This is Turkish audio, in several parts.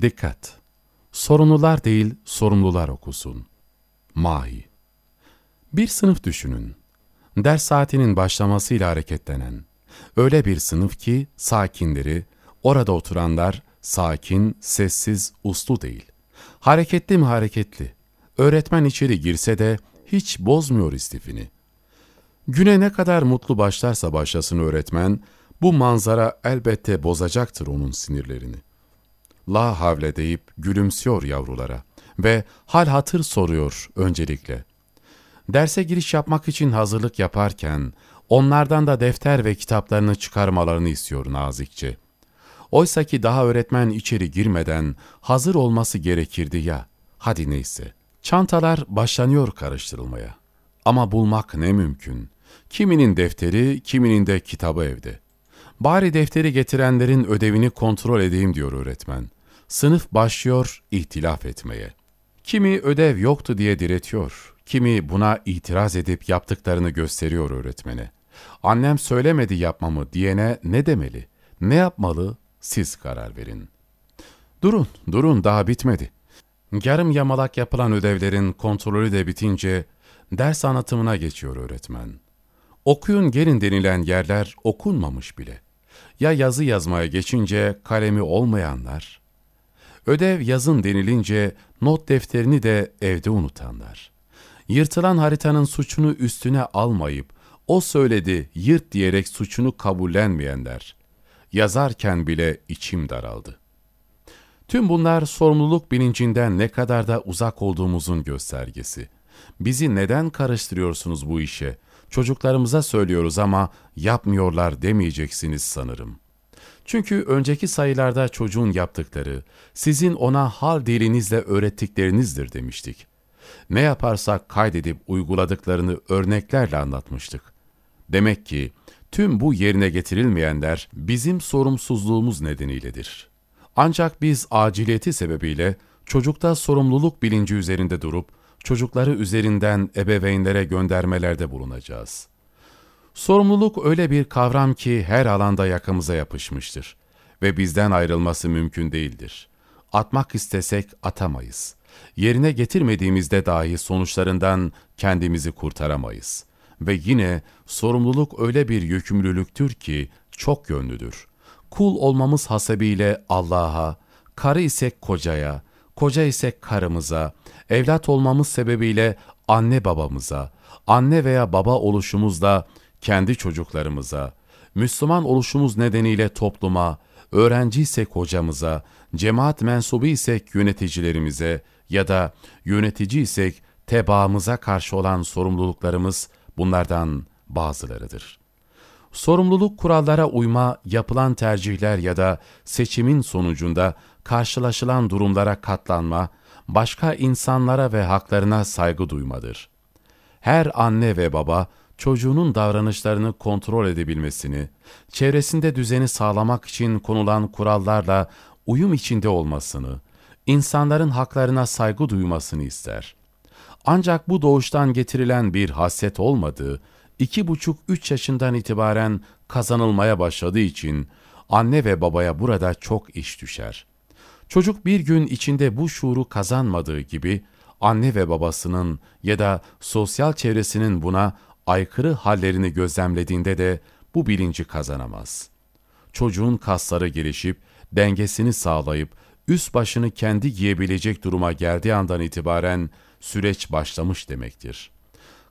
Dikkat! Sorumlular değil, sorumlular okusun. Mahi Bir sınıf düşünün. Ders saatinin başlamasıyla hareketlenen. Öyle bir sınıf ki sakinleri, orada oturanlar sakin, sessiz, uslu değil. Hareketli mi hareketli. Öğretmen içeri girse de hiç bozmuyor istifini. Güne ne kadar mutlu başlarsa başlasın öğretmen, bu manzara elbette bozacaktır onun sinirlerini. La havle deyip gülümsüyor yavrulara ve hal hatır soruyor öncelikle. Derse giriş yapmak için hazırlık yaparken onlardan da defter ve kitaplarını çıkarmalarını istiyor nazikçe. Oysa ki daha öğretmen içeri girmeden hazır olması gerekirdi ya. Hadi neyse. Çantalar başlanıyor karıştırılmaya. Ama bulmak ne mümkün. Kiminin defteri, kiminin de kitabı evde. Bari defteri getirenlerin ödevini kontrol edeyim diyor öğretmen. Sınıf başlıyor ihtilaf etmeye. Kimi ödev yoktu diye diretiyor, kimi buna itiraz edip yaptıklarını gösteriyor öğretmene. Annem söylemedi yapmamı diyene ne demeli? Ne yapmalı? Siz karar verin. Durun, durun daha bitmedi. Yarım yamalak yapılan ödevlerin kontrolü de bitince ders anlatımına geçiyor öğretmen. Okuyun gelin denilen yerler okunmamış bile. Ya yazı yazmaya geçince kalemi olmayanlar, ödev yazın denilince not defterini de evde unutanlar, yırtılan haritanın suçunu üstüne almayıp o söyledi yırt diyerek suçunu kabullenmeyenler, yazarken bile içim daraldı. Tüm bunlar sorumluluk bilincinden ne kadar da uzak olduğumuzun göstergesi. Bizi neden karıştırıyorsunuz bu işe? Çocuklarımıza söylüyoruz ama yapmıyorlar demeyeceksiniz sanırım. Çünkü önceki sayılarda çocuğun yaptıkları, sizin ona hal dilinizle öğrettiklerinizdir demiştik. Ne yaparsak kaydedip uyguladıklarını örneklerle anlatmıştık. Demek ki tüm bu yerine getirilmeyenler bizim sorumsuzluğumuz nedeniyledir. Ancak biz aciliyeti sebebiyle çocukta sorumluluk bilinci üzerinde durup çocukları üzerinden ebeveynlere göndermelerde bulunacağız. Sorumluluk öyle bir kavram ki her alanda yakamıza yapışmıştır ve bizden ayrılması mümkün değildir. Atmak istesek atamayız. Yerine getirmediğimizde dahi sonuçlarından kendimizi kurtaramayız. Ve yine sorumluluk öyle bir yükümlülüktür ki çok yönlüdür. Kul olmamız hasebiyle Allah'a, karı isek kocaya, koca isek karımıza, evlat olmamız sebebiyle anne babamıza, anne veya baba oluşumuzda kendi çocuklarımıza, Müslüman oluşumuz nedeniyle topluma, öğrenci isek hocamıza, cemaat mensubu isek yöneticilerimize ya da yönetici isek tebaamıza karşı olan sorumluluklarımız bunlardan bazılarıdır. Sorumluluk kurallara uyma, yapılan tercihler ya da seçimin sonucunda karşılaşılan durumlara katlanma, başka insanlara ve haklarına saygı duymadır. Her anne ve baba çocuğunun davranışlarını kontrol edebilmesini, çevresinde düzeni sağlamak için konulan kurallarla uyum içinde olmasını, insanların haklarına saygı duymasını ister. Ancak bu doğuştan getirilen bir hasret olmadığı, iki buçuk üç yaşından itibaren kazanılmaya başladığı için anne ve babaya burada çok iş düşer. Çocuk bir gün içinde bu şuuru kazanmadığı gibi, anne ve babasının ya da sosyal çevresinin buna aykırı hallerini gözlemlediğinde de bu bilinci kazanamaz. Çocuğun kasları gelişip, dengesini sağlayıp, üst başını kendi giyebilecek duruma geldiği andan itibaren süreç başlamış demektir.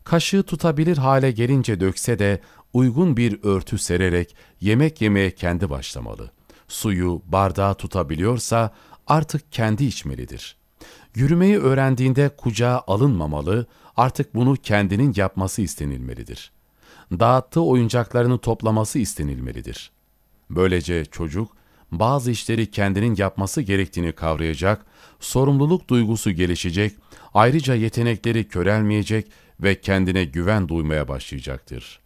Kaşığı tutabilir hale gelince dökse de uygun bir örtü sererek yemek yemeye kendi başlamalı. Suyu bardağı tutabiliyorsa artık kendi içmelidir. Yürümeyi öğrendiğinde kucağa alınmamalı, artık bunu kendinin yapması istenilmelidir. Dağıttığı oyuncaklarını toplaması istenilmelidir. Böylece çocuk, bazı işleri kendinin yapması gerektiğini kavrayacak, sorumluluk duygusu gelişecek, ayrıca yetenekleri körelmeyecek ve kendine güven duymaya başlayacaktır.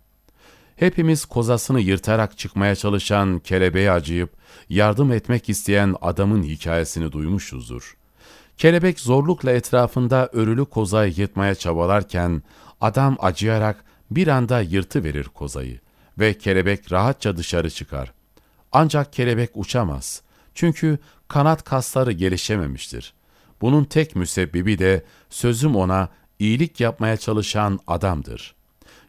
Hepimiz kozasını yırtarak çıkmaya çalışan kelebeğe acıyıp yardım etmek isteyen adamın hikayesini duymuşuzdur. Kelebek zorlukla etrafında örülü kozayı yırtmaya çabalarken adam acıyarak bir anda yırtı verir kozayı ve kelebek rahatça dışarı çıkar. Ancak kelebek uçamaz. Çünkü kanat kasları gelişememiştir. Bunun tek müsebbibi de sözüm ona iyilik yapmaya çalışan adamdır.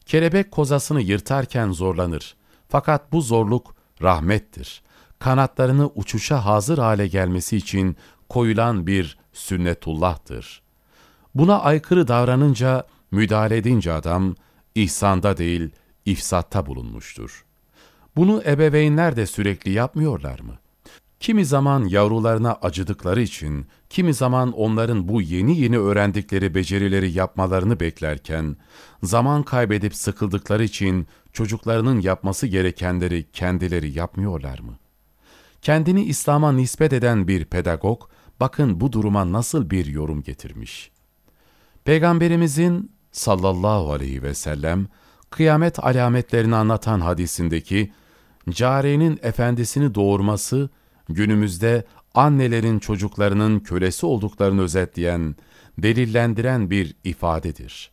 Kelebek kozasını yırtarken zorlanır. Fakat bu zorluk rahmettir. Kanatlarını uçuşa hazır hale gelmesi için koyulan bir sünnetullah'tır. Buna aykırı davranınca, müdahale edince adam, ihsanda değil, ifsatta bulunmuştur. Bunu ebeveynler de sürekli yapmıyorlar mı? Kimi zaman yavrularına acıdıkları için, kimi zaman onların bu yeni yeni öğrendikleri becerileri yapmalarını beklerken, zaman kaybedip sıkıldıkları için çocuklarının yapması gerekenleri kendileri yapmıyorlar mı? Kendini İslam'a nispet eden bir pedagog, bakın bu duruma nasıl bir yorum getirmiş. Peygamberimizin sallallahu aleyhi ve sellem, kıyamet alametlerini anlatan hadisindeki, cariyenin efendisini doğurması, günümüzde annelerin çocuklarının kölesi olduklarını özetleyen, delillendiren bir ifadedir.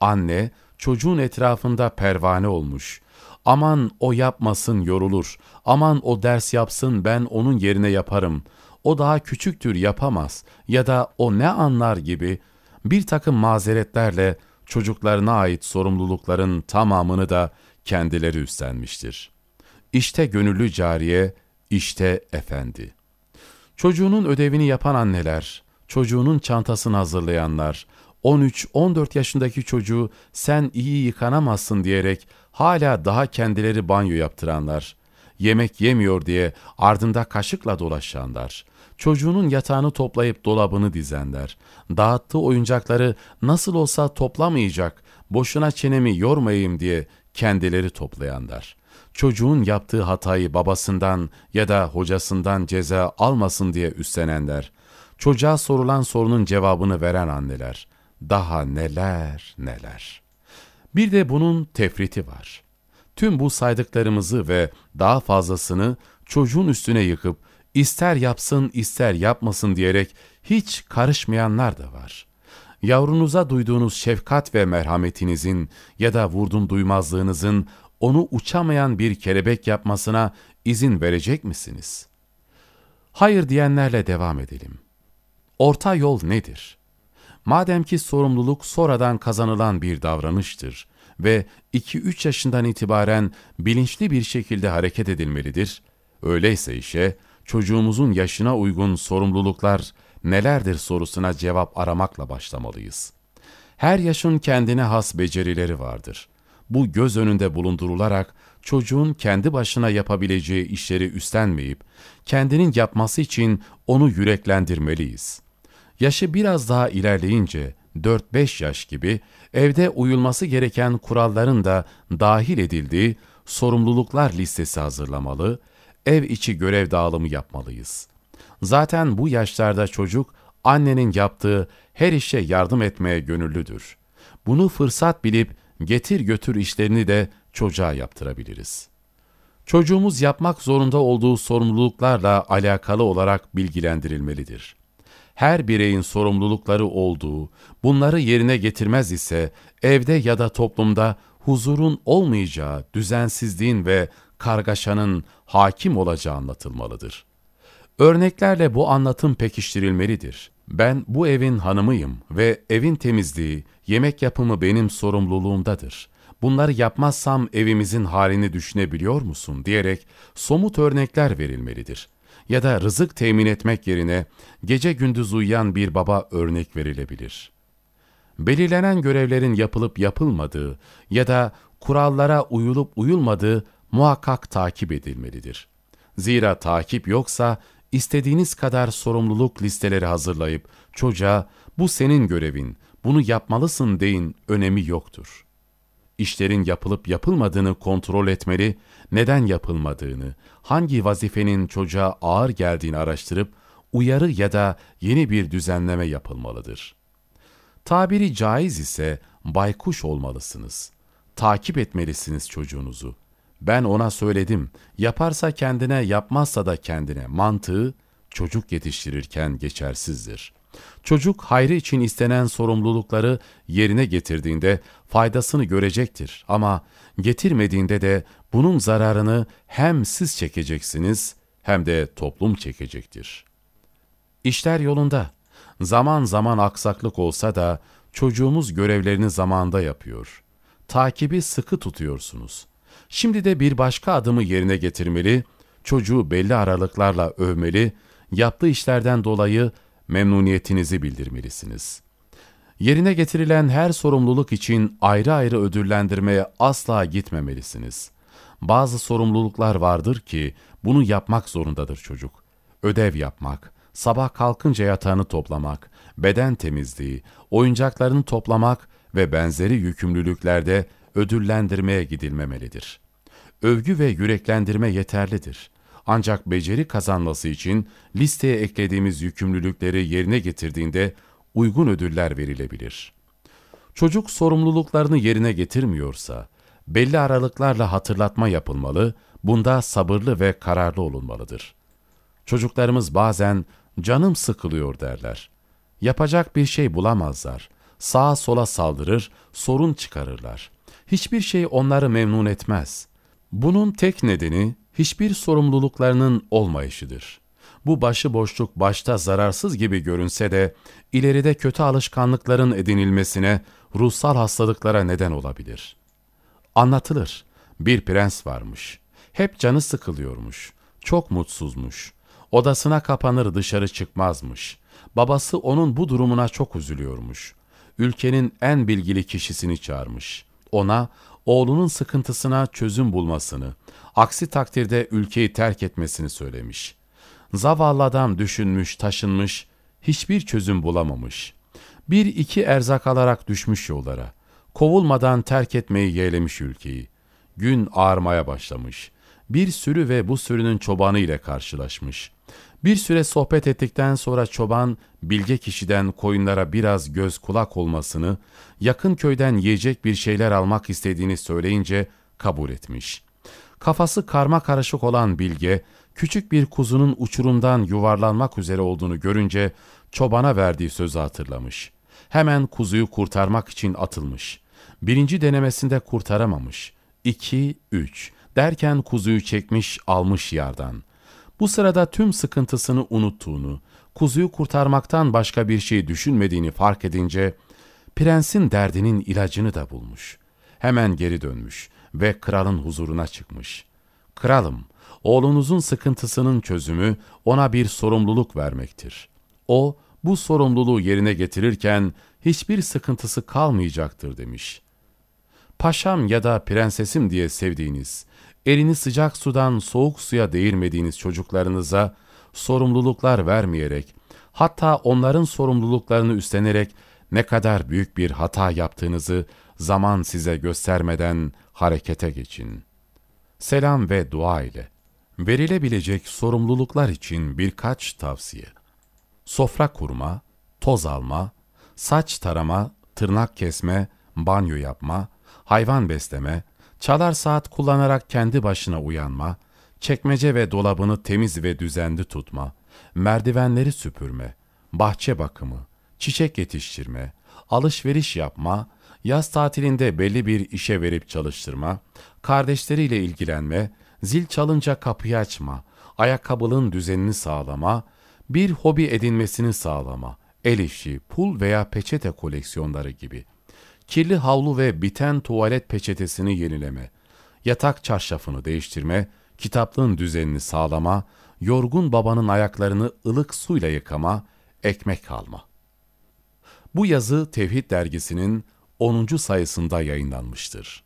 Anne, çocuğun etrafında pervane olmuş, aman o yapmasın yorulur, aman o ders yapsın ben onun yerine yaparım, o daha küçüktür yapamaz ya da o ne anlar gibi bir takım mazeretlerle çocuklarına ait sorumlulukların tamamını da kendileri üstlenmiştir. İşte gönüllü cariye, işte efendi. Çocuğunun ödevini yapan anneler, çocuğunun çantasını hazırlayanlar, 13-14 yaşındaki çocuğu sen iyi yıkanamazsın diyerek hala daha kendileri banyo yaptıranlar, yemek yemiyor diye ardında kaşıkla dolaşanlar, çocuğunun yatağını toplayıp dolabını dizenler, dağıttığı oyuncakları nasıl olsa toplamayacak, boşuna çenemi yormayayım diye kendileri toplayanlar, çocuğun yaptığı hatayı babasından ya da hocasından ceza almasın diye üstlenenler, çocuğa sorulan sorunun cevabını veren anneler, daha neler neler. Bir de bunun tefriti var. Tüm bu saydıklarımızı ve daha fazlasını çocuğun üstüne yıkıp ister yapsın ister yapmasın diyerek hiç karışmayanlar da var. Yavrunuza duyduğunuz şefkat ve merhametinizin ya da vurdum duymazlığınızın onu uçamayan bir kelebek yapmasına izin verecek misiniz? Hayır diyenlerle devam edelim. Orta yol nedir? Madem ki sorumluluk sonradan kazanılan bir davranıştır ve 2-3 yaşından itibaren bilinçli bir şekilde hareket edilmelidir, öyleyse işe çocuğumuzun yaşına uygun sorumluluklar nelerdir sorusuna cevap aramakla başlamalıyız. Her yaşın kendine has becerileri vardır. Bu göz önünde bulundurularak çocuğun kendi başına yapabileceği işleri üstlenmeyip, kendinin yapması için onu yüreklendirmeliyiz. Yaşı biraz daha ilerleyince, 4-5 yaş gibi, evde uyulması gereken kuralların da dahil edildiği sorumluluklar listesi hazırlamalı, ev içi görev dağılımı yapmalıyız. Zaten bu yaşlarda çocuk, annenin yaptığı her işe yardım etmeye gönüllüdür. Bunu fırsat bilip getir götür işlerini de çocuğa yaptırabiliriz. Çocuğumuz yapmak zorunda olduğu sorumluluklarla alakalı olarak bilgilendirilmelidir. Her bireyin sorumlulukları olduğu, bunları yerine getirmez ise evde ya da toplumda huzurun olmayacağı, düzensizliğin ve kargaşanın hakim olacağı anlatılmalıdır. Örneklerle bu anlatım pekiştirilmelidir. Ben bu evin hanımıyım ve evin temizliği, yemek yapımı benim sorumluluğumdadır. Bunları yapmazsam evimizin halini düşünebiliyor musun diyerek somut örnekler verilmelidir. Ya da rızık temin etmek yerine gece gündüz uyuyan bir baba örnek verilebilir. Belirlenen görevlerin yapılıp yapılmadığı ya da kurallara uyulup uyulmadığı muhakkak takip edilmelidir. Zira takip yoksa istediğiniz kadar sorumluluk listeleri hazırlayıp çocuğa bu senin görevin, bunu yapmalısın deyin önemi yoktur. İşlerin yapılıp yapılmadığını kontrol etmeli, neden yapılmadığını, hangi vazifenin çocuğa ağır geldiğini araştırıp uyarı ya da yeni bir düzenleme yapılmalıdır. Tabiri caiz ise baykuş olmalısınız. Takip etmelisiniz çocuğunuzu. Ben ona söyledim, yaparsa kendine, yapmazsa da kendine mantığı çocuk yetiştirirken geçersizdir. Çocuk hayrı için istenen sorumlulukları yerine getirdiğinde faydasını görecektir ama getirmediğinde de bunun zararını hem siz çekeceksiniz hem de toplum çekecektir. İşler yolunda. Zaman zaman aksaklık olsa da çocuğumuz görevlerini zamanda yapıyor. Takibi sıkı tutuyorsunuz. Şimdi de bir başka adımı yerine getirmeli, çocuğu belli aralıklarla övmeli, yaptığı işlerden dolayı memnuniyetinizi bildirmelisiniz. Yerine getirilen her sorumluluk için ayrı ayrı ödüllendirmeye asla gitmemelisiniz. Bazı sorumluluklar vardır ki bunu yapmak zorundadır çocuk. Ödev yapmak, sabah kalkınca yatağını toplamak, beden temizliği, oyuncaklarını toplamak ve benzeri yükümlülüklerde ödüllendirmeye gidilmemelidir. Övgü ve yüreklendirme yeterlidir. Ancak beceri kazanması için listeye eklediğimiz yükümlülükleri yerine getirdiğinde uygun ödüller verilebilir. Çocuk sorumluluklarını yerine getirmiyorsa, belli aralıklarla hatırlatma yapılmalı, bunda sabırlı ve kararlı olunmalıdır. Çocuklarımız bazen canım sıkılıyor derler. Yapacak bir şey bulamazlar. Sağa sola saldırır, sorun çıkarırlar. Hiçbir şey onları memnun etmez. Bunun tek nedeni hiçbir sorumluluklarının olmayışıdır. Bu başıboşluk başta zararsız gibi görünse de ileride kötü alışkanlıkların edinilmesine, ruhsal hastalıklara neden olabilir. Anlatılır. Bir prens varmış. Hep canı sıkılıyormuş. Çok mutsuzmuş. Odasına kapanır dışarı çıkmazmış. Babası onun bu durumuna çok üzülüyormuş. Ülkenin en bilgili kişisini çağırmış. Ona oğlunun sıkıntısına çözüm bulmasını, aksi takdirde ülkeyi terk etmesini söylemiş. Zavallı adam düşünmüş, taşınmış, hiçbir çözüm bulamamış. Bir iki erzak alarak düşmüş yollara. Kovulmadan terk etmeyi yeğlemiş ülkeyi. Gün ağarmaya başlamış. Bir sürü ve bu sürünün çobanı ile karşılaşmış. Bir süre sohbet ettikten sonra çoban, bilge kişiden koyunlara biraz göz kulak olmasını, yakın köyden yiyecek bir şeyler almak istediğini söyleyince kabul etmiş. Kafası karma karışık olan bilge, küçük bir kuzunun uçurumdan yuvarlanmak üzere olduğunu görünce çobana verdiği sözü hatırlamış. Hemen kuzuyu kurtarmak için atılmış. Birinci denemesinde kurtaramamış. İki, üç derken kuzuyu çekmiş almış yardan. Bu sırada tüm sıkıntısını unuttuğunu, kuzuyu kurtarmaktan başka bir şey düşünmediğini fark edince, prensin derdinin ilacını da bulmuş. Hemen geri dönmüş ve kralın huzuruna çıkmış. Kralım, oğlunuzun sıkıntısının çözümü ona bir sorumluluk vermektir. O, bu sorumluluğu yerine getirirken hiçbir sıkıntısı kalmayacaktır demiş. Paşam ya da prensesim diye sevdiğiniz, elini sıcak sudan soğuk suya değirmediğiniz çocuklarınıza sorumluluklar vermeyerek, hatta onların sorumluluklarını üstlenerek ne kadar büyük bir hata yaptığınızı zaman size göstermeden harekete geçin. Selam ve dua ile verilebilecek sorumluluklar için birkaç tavsiye. Sofra kurma, toz alma, saç tarama, tırnak kesme, banyo yapma, hayvan besleme, çalar saat kullanarak kendi başına uyanma, çekmece ve dolabını temiz ve düzenli tutma, merdivenleri süpürme, bahçe bakımı, çiçek yetiştirme, alışveriş yapma, yaz tatilinde belli bir işe verip çalıştırma, kardeşleriyle ilgilenme, zil çalınca kapıyı açma, ayakkabının düzenini sağlama, bir hobi edinmesini sağlama, el işi, pul veya peçete koleksiyonları gibi. Kirli havlu ve biten tuvalet peçetesini yenileme, yatak çarşafını değiştirme, kitaplığın düzenini sağlama, yorgun babanın ayaklarını ılık suyla yıkama, ekmek alma. Bu yazı Tevhid dergisinin 10. sayısında yayınlanmıştır.